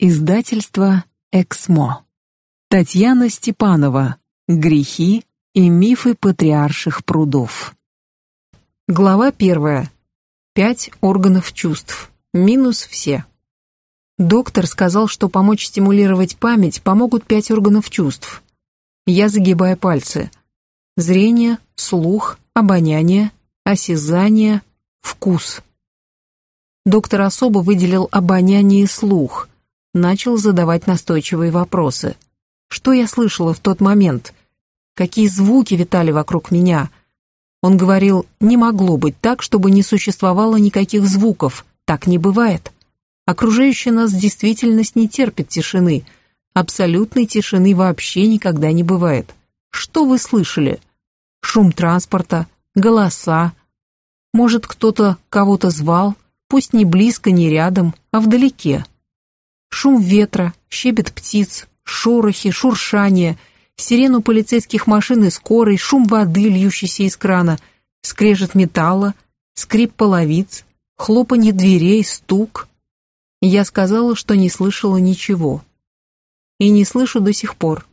Издательство «Эксмо». Татьяна Степанова. Грехи и мифы патриарших прудов. Глава первая. Пять органов чувств. Минус все. Доктор сказал, что помочь стимулировать память помогут пять органов чувств. Я загибаю пальцы. Зрение, слух, обоняние, осязание, вкус. Доктор особо выделил обоняние и слух – начал задавать настойчивые вопросы. Что я слышала в тот момент? Какие звуки витали вокруг меня? Он говорил, не могло быть так, чтобы не существовало никаких звуков. Так не бывает. Окружающая нас действительность не терпит тишины. Абсолютной тишины вообще никогда не бывает. Что вы слышали? Шум транспорта, голоса. Может, кто-то кого-то звал, пусть не близко, не рядом, а вдалеке. Шум ветра, щебет птиц, шорохи, шуршание, сирену полицейских машин и скорой, шум воды, льющейся из крана, скрежет металла, скрип половиц, хлопанье дверей, стук. Я сказала, что не слышала ничего. И не слышу до сих пор.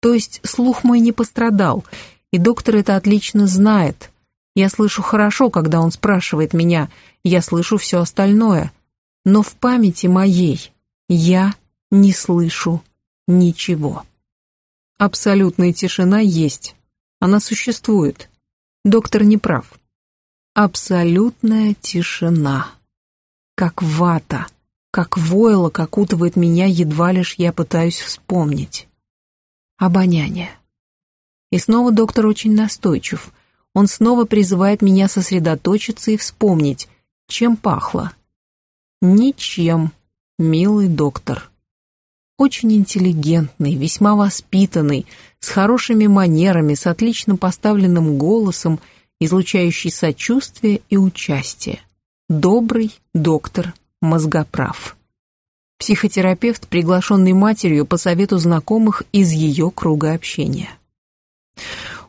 То есть слух мой не пострадал, и доктор это отлично знает. Я слышу хорошо, когда он спрашивает меня, я слышу все остальное — но в памяти моей я не слышу ничего. Абсолютная тишина есть, она существует. Доктор не прав. Абсолютная тишина. Как вата, как войлок окутывает меня, едва лишь я пытаюсь вспомнить. Обоняние. И снова доктор очень настойчив. Он снова призывает меня сосредоточиться и вспомнить, чем пахло. Ничем, милый доктор. Очень интеллигентный, весьма воспитанный, с хорошими манерами, с отлично поставленным голосом, излучающий сочувствие и участие. Добрый доктор мозгоправ. Психотерапевт, приглашенный матерью по совету знакомых из ее круга общения.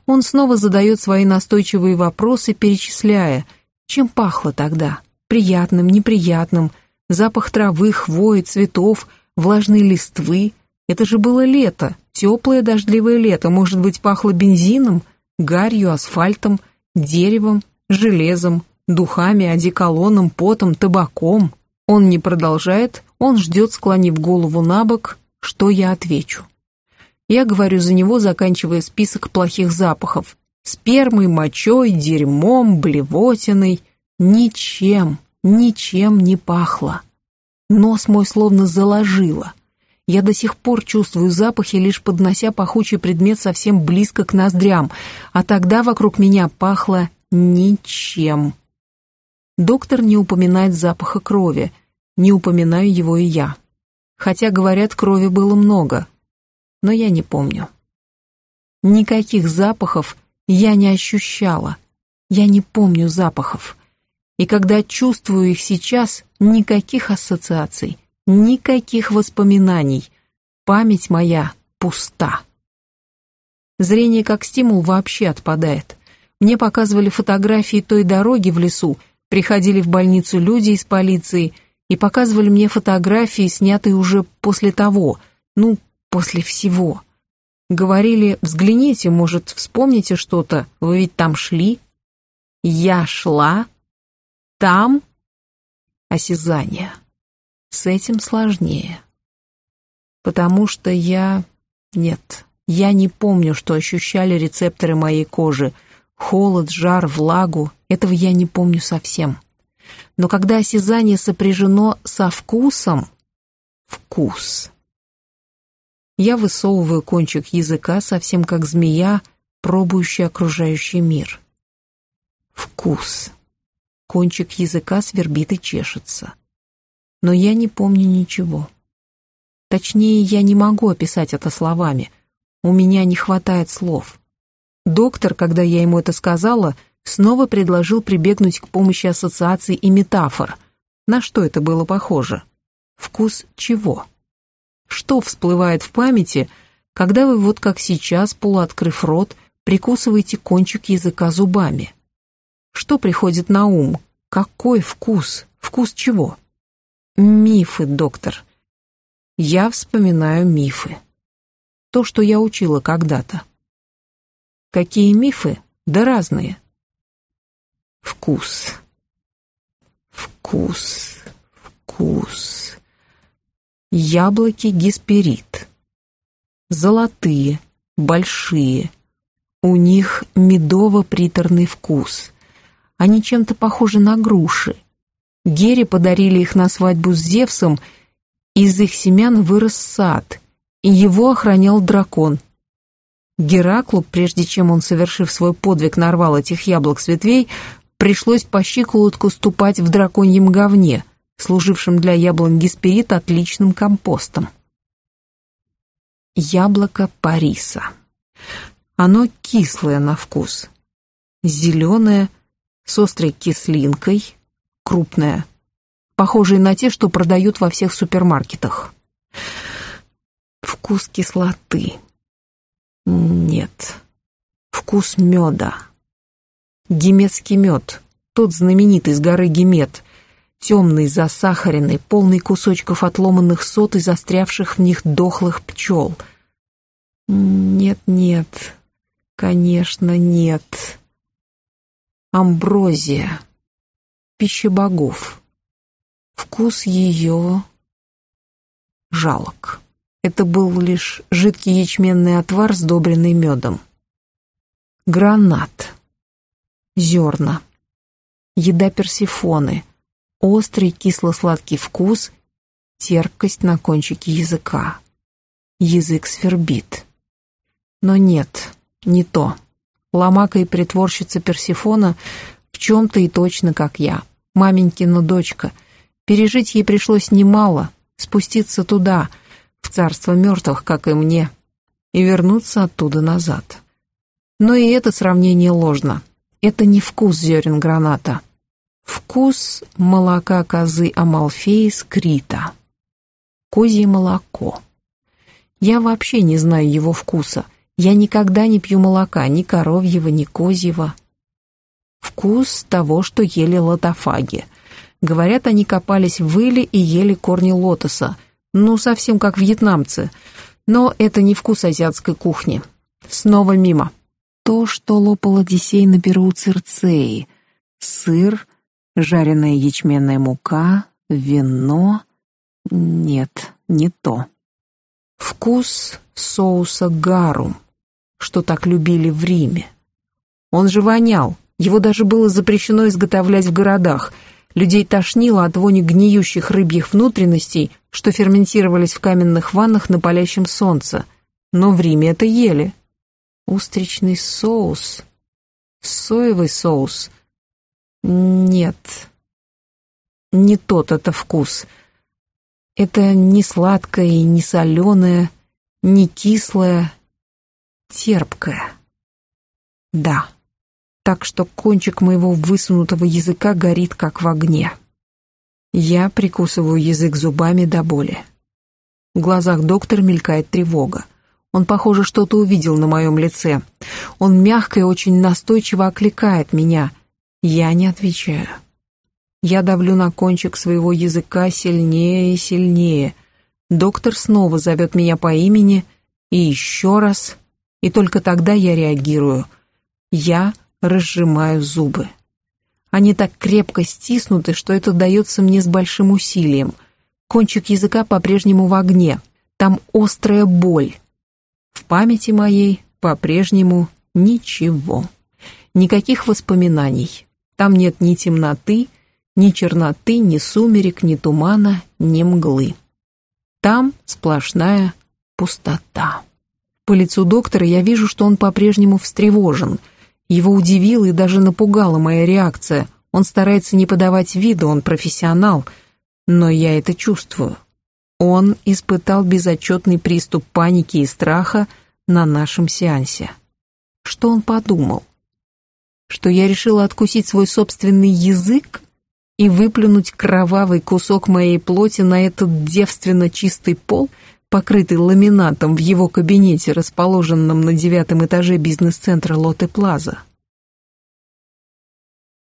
Он снова задает свои настойчивые вопросы, перечисляя, чем пахло тогда, приятным, неприятным, запах травы, хвои, цветов, влажной листвы. Это же было лето, теплое дождливое лето, может быть, пахло бензином, гарью, асфальтом, деревом, железом, духами, одеколоном, потом, табаком. Он не продолжает, он ждет, склонив голову на бок, что я отвечу. Я говорю за него, заканчивая список плохих запахов. Спермой, мочой, дерьмом, блевотиной. Ничем, ничем не пахло. Нос мой словно заложило. Я до сих пор чувствую запахи, лишь поднося пахучий предмет совсем близко к ноздрям, а тогда вокруг меня пахло ничем. Доктор не упоминает запаха крови, не упоминаю его и я. Хотя, говорят, крови было много, но я не помню. Никаких запахов я не ощущала. Я не помню запахов. И когда чувствую их сейчас, никаких ассоциаций, никаких воспоминаний. Память моя пуста. Зрение как стимул вообще отпадает. Мне показывали фотографии той дороги в лесу, приходили в больницу люди из полиции и показывали мне фотографии, снятые уже после того, ну, после всего. Говорили, взгляните, может, вспомните что-то, вы ведь там шли. Я шла, там осязание. С этим сложнее. Потому что я... Нет, я не помню, что ощущали рецепторы моей кожи. Холод, жар, влагу. Этого я не помню совсем. Но когда осязание сопряжено со вкусом... Вкус. Я высовываю кончик языка, совсем как змея, пробующая окружающий мир. Вкус. Кончик языка свербит и чешется. Но я не помню ничего. Точнее, я не могу описать это словами. У меня не хватает слов. Доктор, когда я ему это сказала, снова предложил прибегнуть к помощи ассоциаций и метафор. На что это было похоже? Вкус чего? Что всплывает в памяти, когда вы вот как сейчас, полуоткрыв рот, прикусываете кончик языка зубами? Что приходит на ум? Какой вкус? Вкус чего? Мифы, доктор. я вспоминаю мифы. То, что я учила когда-то. Какие мифы? Да разные. Вкус. Вкус. Вкус. Яблоки гесперид. Золотые, большие. У них медово-приторный вкус. Они чем-то похожи на груши. Гере подарили их на свадьбу с Зевсом, из их семян вырос сад, и его охранял дракон. Гераклу, прежде чем он, совершив свой подвиг, нарвал этих яблок с ветвей, пришлось по щиколотку ступать в драконьем говне, служившем для яблонь Гесперид отличным компостом. Яблоко Париса. Оно кислое на вкус. Зеленое, с острой кислинкой, крупное, похожее на те, что продают во всех супермаркетах. Вкус кислоты. Нет. Вкус меда. Геметский мед, тот знаменитый с горы Гемет, темный, засахаренный, полный кусочков отломанных сот и застрявших в них дохлых пчел. Нет-нет, конечно, нет. Амброзия. Пища богов. Вкус ее жалок. Это был лишь жидкий ячменный отвар, сдобренный медом. Гранат. Зерна. Еда персифоны. Острый кисло-сладкий вкус, терпкость на кончике языка. Язык свербит. Но нет, не то. Ломака и притворщица Персифона в чем-то и точно как я. Маменькина дочка. Пережить ей пришлось немало, спуститься туда, в царство мертвых, как и мне, и вернуться оттуда назад. Но и это сравнение ложно. Это не вкус зерен граната. Вкус молока козы Амалфеи с Крита. Козье молоко. Я вообще не знаю его вкуса. Я никогда не пью молока, ни коровьего, ни козьего. Вкус того, что ели лотофаги. Говорят, они копались в иле и ели корни лотоса. Ну, совсем как вьетнамцы. Но это не вкус азиатской кухни. Снова мимо. То, что лопал Одиссей на перу Цирцеи. Сыр, жареная ячменная мука, вино. Нет, не то. Вкус соуса гарум, что так любили в Риме. Он же вонял, его даже было запрещено изготовлять в городах. Людей тошнило от вони гниющих рыбьих внутренностей, что ферментировались в каменных ваннах на палящем солнце. Но в Риме это ели. Устричный соус. Соевый соус. Нет. Не тот это вкус. Это не сладкое и не соленое, не кислое, терпкое. Да так что кончик моего высунутого языка горит, как в огне. Я прикусываю язык зубами до боли. В глазах доктора мелькает тревога. Он, похоже, что-то увидел на моем лице. Он мягко и очень настойчиво окликает меня. Я не отвечаю. Я давлю на кончик своего языка сильнее и сильнее. Доктор снова зовет меня по имени, и еще раз, и только тогда я реагирую. Я разжимаю зубы. Они так крепко стиснуты, что это дается мне с большим усилием. Кончик языка по-прежнему в огне. Там острая боль. В памяти моей по-прежнему ничего. Никаких воспоминаний. Там нет ни темноты, ни черноты, ни сумерек, ни тумана, ни мглы. Там сплошная пустота. По лицу доктора я вижу, что он по-прежнему встревожен — его удивила и даже напугала моя реакция. Он старается не подавать виду, он профессионал, но я это чувствую. Он испытал безотчетный приступ паники и страха на нашем сеансе. Что он подумал? Что я решила откусить свой собственный язык и выплюнуть кровавый кусок моей плоти на этот девственно чистый пол, покрытый ламинатом в его кабинете, расположенном на девятом этаже бизнес-центра Лоте Плаза.